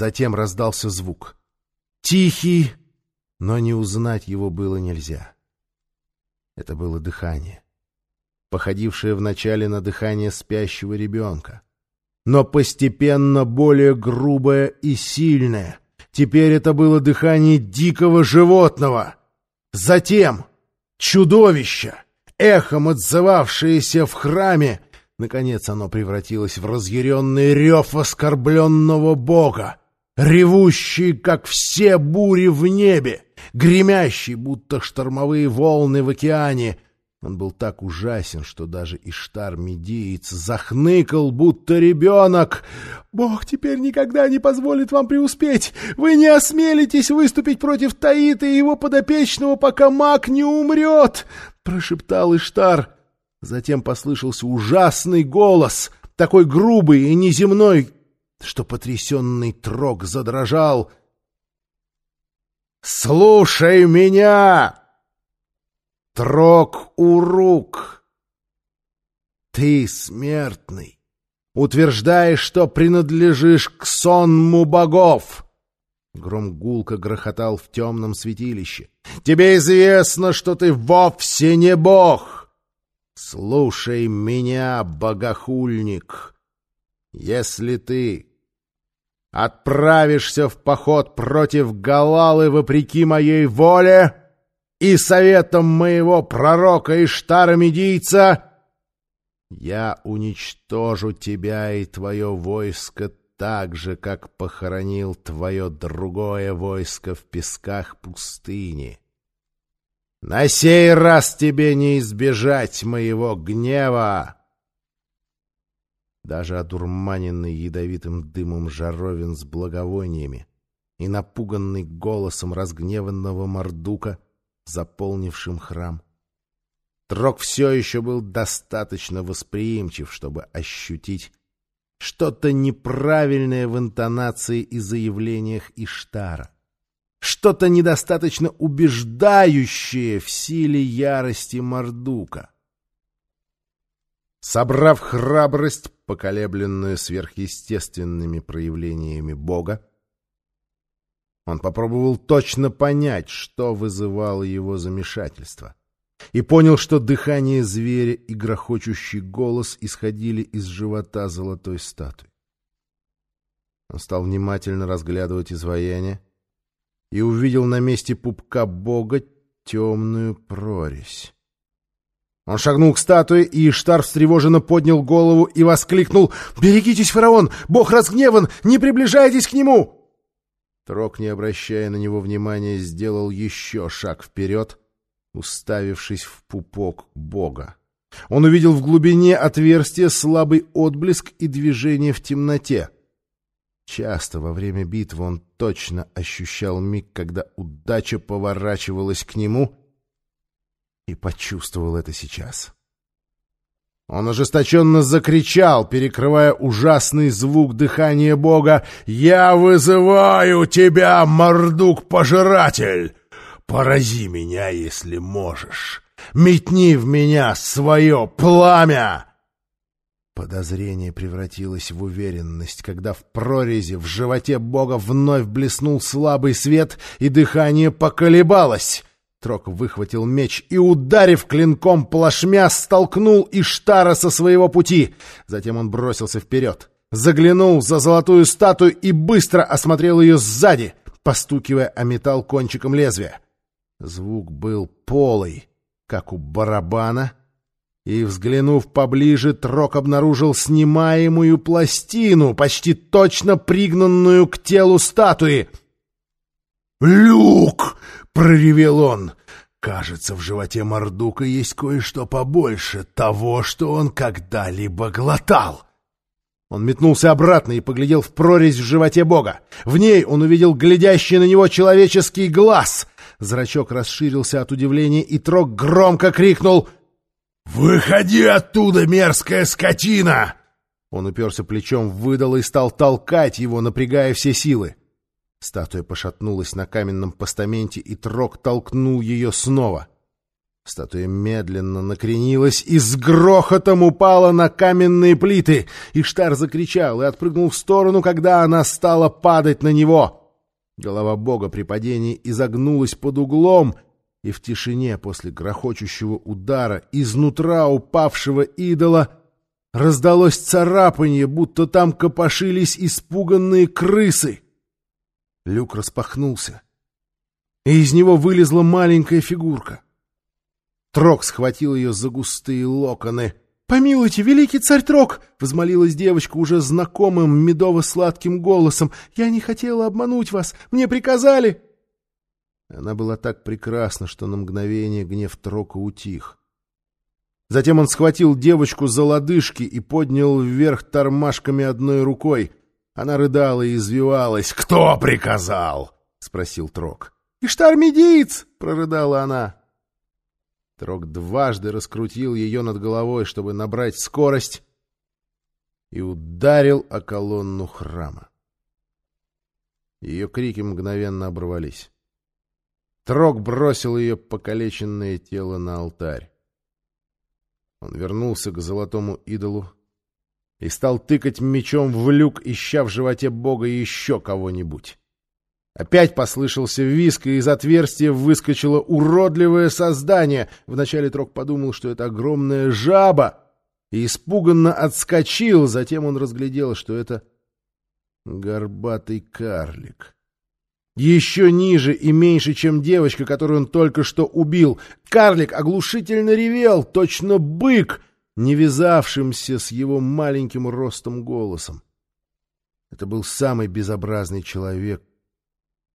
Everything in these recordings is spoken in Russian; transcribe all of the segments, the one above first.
Затем раздался звук. Тихий, но не узнать его было нельзя. Это было дыхание, походившее вначале на дыхание спящего ребенка, но постепенно более грубое и сильное. Теперь это было дыхание дикого животного. Затем чудовище, эхом отзывавшееся в храме, наконец оно превратилось в разъяренный рев оскорбленного бога, ревущий, как все бури в небе, гремящий, будто штормовые волны в океане. Он был так ужасен, что даже Иштар-медиец захныкал, будто ребенок. «Бог теперь никогда не позволит вам преуспеть! Вы не осмелитесь выступить против Таита и его подопечного, пока маг не умрет!» — прошептал Иштар. Затем послышался ужасный голос, такой грубый и неземной, что потрясенный трог задрожал. «Слушай меня, трог Урук! Ты смертный, утверждаешь, что принадлежишь к сонму богов!» Гром гулко грохотал в темном святилище. «Тебе известно, что ты вовсе не бог! Слушай меня, богохульник! Если ты отправишься в поход против Галалы вопреки моей воле и советом моего пророка Иштара-медийца, я уничтожу тебя и твое войско так же, как похоронил твое другое войско в песках пустыни. На сей раз тебе не избежать моего гнева. Даже одурманенный ядовитым дымом жаровин с благовониями и напуганный голосом разгневанного Мордука, заполнившим храм. Трок все еще был достаточно восприимчив, чтобы ощутить что-то неправильное в интонации и заявлениях Иштара. Что-то недостаточно убеждающее в силе ярости Мордука. Собрав храбрость, поколебленную сверхъестественными проявлениями Бога, он попробовал точно понять, что вызывало его замешательство, и понял, что дыхание зверя и грохочущий голос исходили из живота золотой статуи. Он стал внимательно разглядывать изваяние и увидел на месте пупка бога темную прорезь. Он шагнул к статуе, и Иштар встревоженно поднял голову и воскликнул «Берегитесь, фараон! Бог разгневан! Не приближайтесь к нему!» Трок, не обращая на него внимания, сделал еще шаг вперед, уставившись в пупок бога. Он увидел в глубине отверстия слабый отблеск и движение в темноте. Часто во время битвы он точно ощущал миг, когда удача поворачивалась к нему — и почувствовал это сейчас. Он ожесточенно закричал, перекрывая ужасный звук дыхания Бога. «Я вызываю тебя, Мордук-пожиратель! Порази меня, если можешь! Метни в меня свое пламя!» Подозрение превратилось в уверенность, когда в прорези в животе Бога вновь блеснул слабый свет, и дыхание поколебалось. Трок выхватил меч и, ударив клинком плашмя, столкнул Иштара со своего пути. Затем он бросился вперед, заглянул за золотую статую и быстро осмотрел ее сзади, постукивая о металл кончиком лезвия. Звук был полый, как у барабана, и, взглянув поближе, Трок обнаружил снимаемую пластину, почти точно пригнанную к телу статуи. «Люк!» — проревел он. «Кажется, в животе Мордука есть кое-что побольше того, что он когда-либо глотал». Он метнулся обратно и поглядел в прорезь в животе Бога. В ней он увидел глядящий на него человеческий глаз. Зрачок расширился от удивления, и Трог громко крикнул «Выходи оттуда, мерзкая скотина!» Он уперся плечом в выдало и стал толкать его, напрягая все силы. Статуя пошатнулась на каменном постаменте, и Трок толкнул ее снова. Статуя медленно накренилась и с грохотом упала на каменные плиты. Иштар закричал и отпрыгнул в сторону, когда она стала падать на него. Голова бога при падении изогнулась под углом, и в тишине после грохочущего удара изнутра упавшего идола раздалось царапанье, будто там копошились испуганные крысы. Люк распахнулся, и из него вылезла маленькая фигурка — Трок схватил ее за густые локоны. «Помилуйте, великий царь Трок!» — возмолилась девочка уже знакомым медово-сладким голосом. «Я не хотела обмануть вас. Мне приказали!» Она была так прекрасна, что на мгновение гнев Трока утих. Затем он схватил девочку за лодыжки и поднял вверх тормашками одной рукой. Она рыдала и извивалась. «Кто приказал?» — спросил Трок. «Иштар-медиец!» — прорыдала она. Трок дважды раскрутил ее над головой, чтобы набрать скорость, и ударил о колонну храма. Ее крики мгновенно оборвались. Трок бросил ее покалеченное тело на алтарь. Он вернулся к золотому идолу и стал тыкать мечом в люк, ища в животе бога еще кого-нибудь. Опять послышался виск, и из отверстия выскочило уродливое создание. Вначале Трок подумал, что это огромная жаба, и испуганно отскочил. Затем он разглядел, что это горбатый карлик. Еще ниже и меньше, чем девочка, которую он только что убил. Карлик оглушительно ревел, точно бык, не вязавшимся с его маленьким ростом голосом. Это был самый безобразный человек,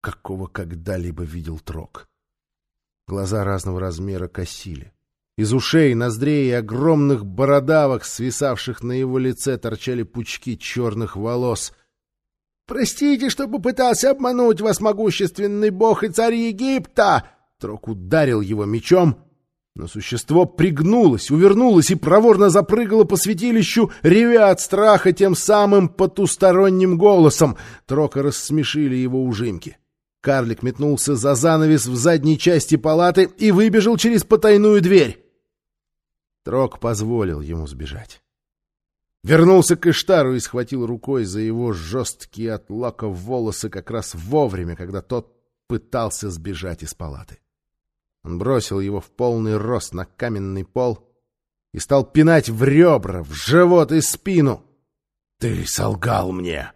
какого когда-либо видел Трок. Глаза разного размера косили. Из ушей, ноздрей и огромных бородавок, свисавших на его лице, торчали пучки черных волос. «Простите, что попытался обмануть вас, могущественный бог и царь Египта!» Трок ударил его мечом, но существо пригнулось, увернулось и проворно запрыгало по святилищу, ревя от страха тем самым потусторонним голосом. Трока рассмешили его ужимки. Карлик метнулся за занавес в задней части палаты и выбежал через потайную дверь. Трок позволил ему сбежать. Вернулся к Иштару и схватил рукой за его жесткие от лаков волосы как раз вовремя, когда тот пытался сбежать из палаты. Он бросил его в полный рост на каменный пол и стал пинать в ребра, в живот и спину. — Ты солгал мне!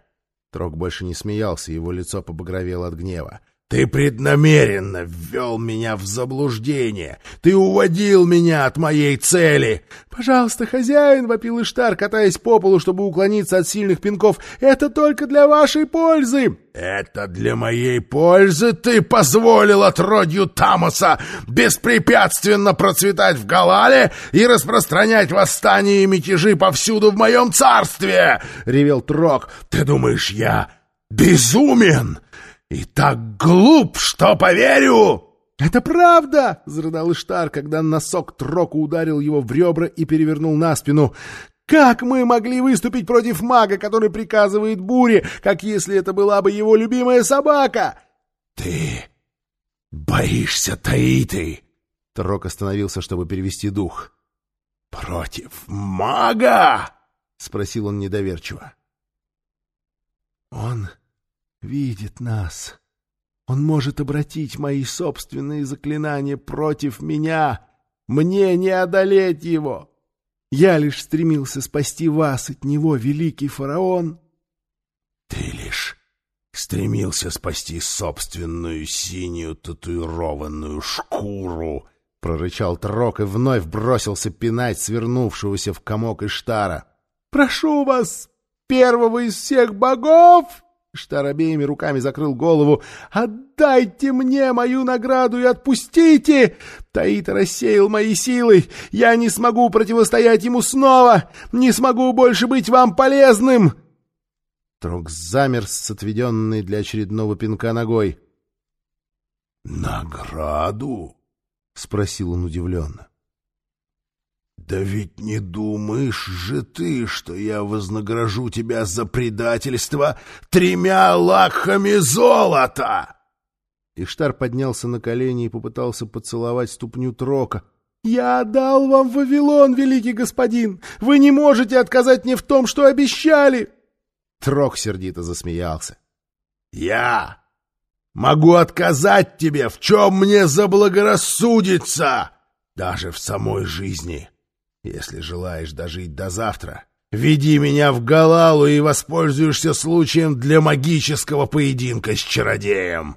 Трог больше не смеялся, его лицо побагровело от гнева. Ты преднамеренно ввел меня в заблуждение. Ты уводил меня от моей цели. Пожалуйста, хозяин, вопил Иштар, катаясь по полу, чтобы уклониться от сильных пинков. Это только для вашей пользы. Это для моей пользы ты позволил отродью Тамоса беспрепятственно процветать в Галале и распространять восстания и мятежи повсюду в моем царстве, ревел Трок. Ты думаешь, я безумен? И так глуп, что поверю!» «Это правда!» — зарыдал Иштар, когда носок Троку ударил его в ребра и перевернул на спину. «Как мы могли выступить против мага, который приказывает буре, как если это была бы его любимая собака?» «Ты боишься Таиты!» Трок остановился, чтобы перевести дух. «Против мага?» — спросил он недоверчиво. «Он видит нас. Он может обратить мои собственные заклинания против меня. Мне не одолеть его. Я лишь стремился спасти вас от него, великий фараон. Ты лишь стремился спасти собственную синюю татуированную шкуру, — прорычал Трок и вновь бросился пинать свернувшегося в комок Иштара. — Прошу вас, первого из всех богов! Штар обеими руками закрыл голову. «Отдайте мне мою награду и отпустите!» Таита рассеял мои силы. «Я не смогу противостоять ему снова! Не смогу больше быть вам полезным!» Трог замер с отведенной для очередного пинка ногой. «Награду?» — спросил он удивленно. «Да ведь не думаешь же ты, что я вознагражу тебя за предательство тремя лакхами золота!» Иштар поднялся на колени и попытался поцеловать ступню Трока, «Я отдал вам Вавилон, великий господин! Вы не можете отказать мне в том, что обещали!» Трок сердито засмеялся. «Я могу отказать тебе, в чем мне заблагорассудится, даже в самой жизни. Если желаешь дожить до завтра, веди меня в Галалу и воспользуешься случаем для магического поединка с чародеем».